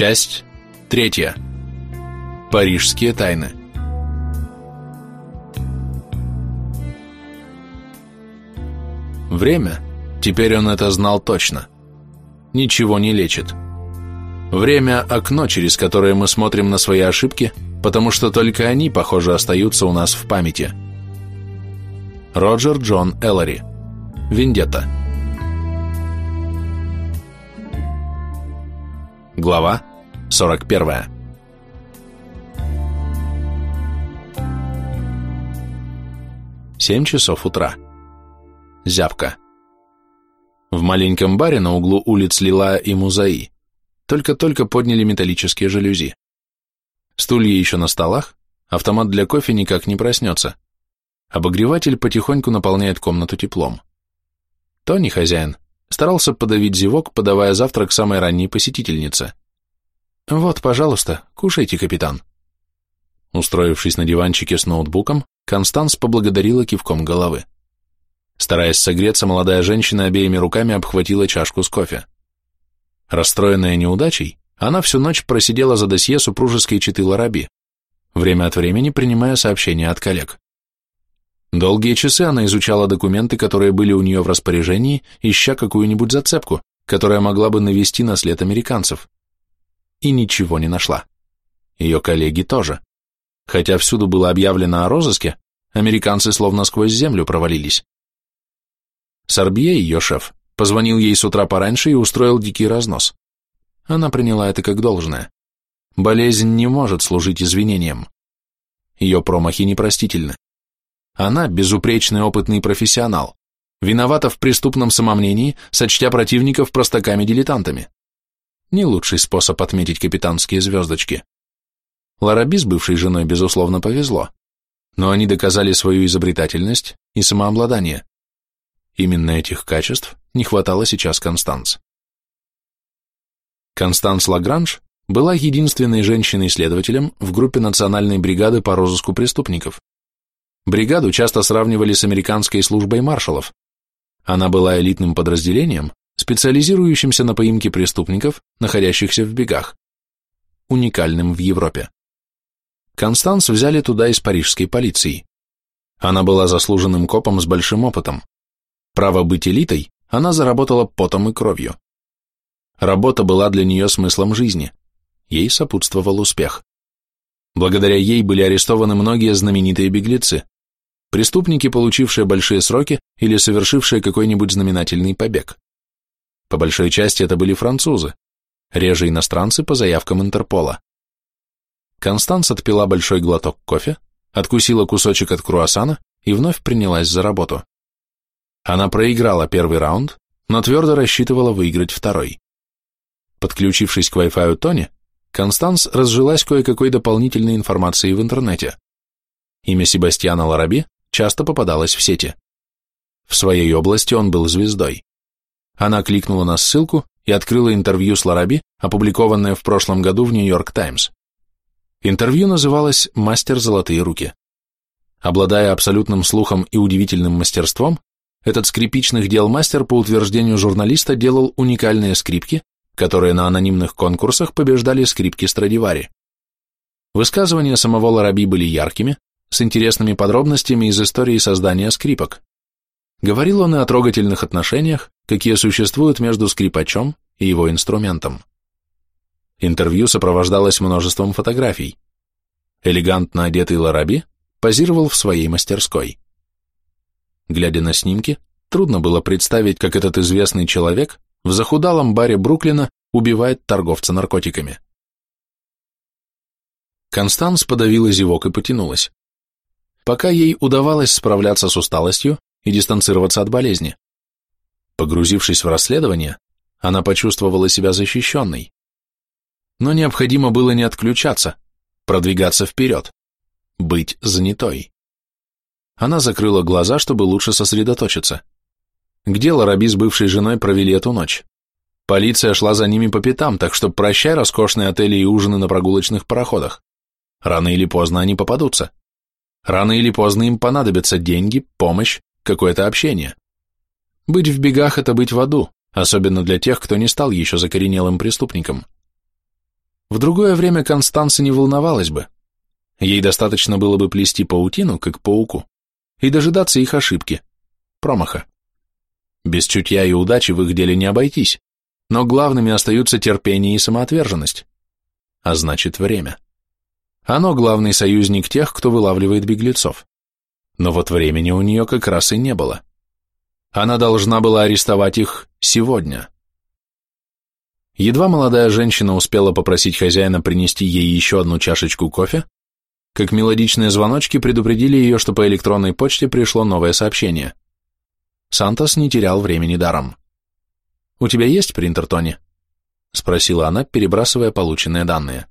Часть третья. Парижские тайны. Время, теперь он это знал точно, ничего не лечит. Время – окно, через которое мы смотрим на свои ошибки, потому что только они, похоже, остаются у нас в памяти. Роджер Джон Эллари. Вендетта. Глава 41. Семь часов утра. Зябка. В маленьком баре на углу улиц Лила и Музаи только-только подняли металлические жалюзи. Стулья еще на столах, автомат для кофе никак не проснется. Обогреватель потихоньку наполняет комнату теплом. Тони, хозяин, старался подавить зевок, подавая завтрак самой ранней посетительнице. «Вот, пожалуйста, кушайте, капитан». Устроившись на диванчике с ноутбуком, Констанс поблагодарила кивком головы. Стараясь согреться, молодая женщина обеими руками обхватила чашку с кофе. Расстроенная неудачей, она всю ночь просидела за досье супружеской четы Лараби, время от времени принимая сообщения от коллег. Долгие часы она изучала документы, которые были у нее в распоряжении, ища какую-нибудь зацепку, которая могла бы навести на след американцев. И ничего не нашла. Ее коллеги тоже. Хотя всюду было объявлено о розыске, американцы словно сквозь землю провалились. Сорбье, ее шеф, позвонил ей с утра пораньше и устроил дикий разнос. Она приняла это как должное. Болезнь не может служить извинением. Ее промахи непростительны. Она безупречный опытный профессионал, виновата в преступном самомнении, сочтя противников простаками-дилетантами. Не лучший способ отметить капитанские звездочки. Лараби с бывшей женой, безусловно, повезло, но они доказали свою изобретательность и самообладание. Именно этих качеств не хватало сейчас Констанс. Констанс Лагранж была единственной женщиной-следователем в группе национальной бригады по розыску преступников. Бригаду часто сравнивали с американской службой маршалов. Она была элитным подразделением, специализирующимся на поимке преступников, находящихся в бегах. Уникальным в Европе. Констанс взяли туда из парижской полиции. Она была заслуженным копом с большим опытом. Право быть элитой она заработала потом и кровью. Работа была для нее смыслом жизни. Ей сопутствовал успех. Благодаря ей были арестованы многие знаменитые беглецы, преступники, получившие большие сроки или совершившие какой-нибудь знаменательный побег. По большой части это были французы, реже иностранцы по заявкам Интерпола. Констанс отпила большой глоток кофе, откусила кусочек от круассана и вновь принялась за работу. Она проиграла первый раунд, но твердо рассчитывала выиграть второй. Подключившись к Wi-Fi Тони, Констанс разжилась кое-какой дополнительной информацией в интернете. Имя Себастьяна Лараби часто попадалось в сети. В своей области он был звездой. Она кликнула на ссылку и открыла интервью с Лараби, опубликованное в прошлом году в Нью-Йорк Таймс. Интервью называлось «Мастер золотые руки». Обладая абсолютным слухом и удивительным мастерством, этот скрипичных дел мастер, по утверждению журналиста, делал уникальные скрипки, которые на анонимных конкурсах побеждали скрипки Страдивари. Высказывания самого Лараби были яркими, с интересными подробностями из истории создания скрипок. Говорил он и о трогательных отношениях, какие существуют между скрипачом и его инструментом. Интервью сопровождалось множеством фотографий. Элегантно одетый Лараби позировал в своей мастерской. Глядя на снимки, трудно было представить, как этот известный человек в захудалом баре Бруклина убивает торговца наркотиками. Констанс подавила зевок и потянулась. Пока ей удавалось справляться с усталостью и дистанцироваться от болезни. Погрузившись в расследование, она почувствовала себя защищенной. Но необходимо было не отключаться, продвигаться вперед, быть занятой. Она закрыла глаза, чтобы лучше сосредоточиться. Где Лараби с бывшей женой провели эту ночь? Полиция шла за ними по пятам, так что прощай роскошные отели и ужины на прогулочных пароходах. Рано или поздно они попадутся. Рано или поздно им понадобятся деньги, помощь, какое-то общение. Быть в бегах – это быть в аду, особенно для тех, кто не стал еще закоренелым преступником. В другое время Констанция не волновалась бы. Ей достаточно было бы плести паутину, как пауку, и дожидаться их ошибки, промаха. Без чутья и удачи в их деле не обойтись, но главными остаются терпение и самоотверженность, а значит время. Оно главный союзник тех, кто вылавливает беглецов. Но вот времени у нее как раз и не было. Она должна была арестовать их сегодня. Едва молодая женщина успела попросить хозяина принести ей еще одну чашечку кофе, как мелодичные звоночки предупредили ее, что по электронной почте пришло новое сообщение. Сантос не терял времени даром. «У тебя есть принтер, Тони?» — спросила она, перебрасывая полученные данные.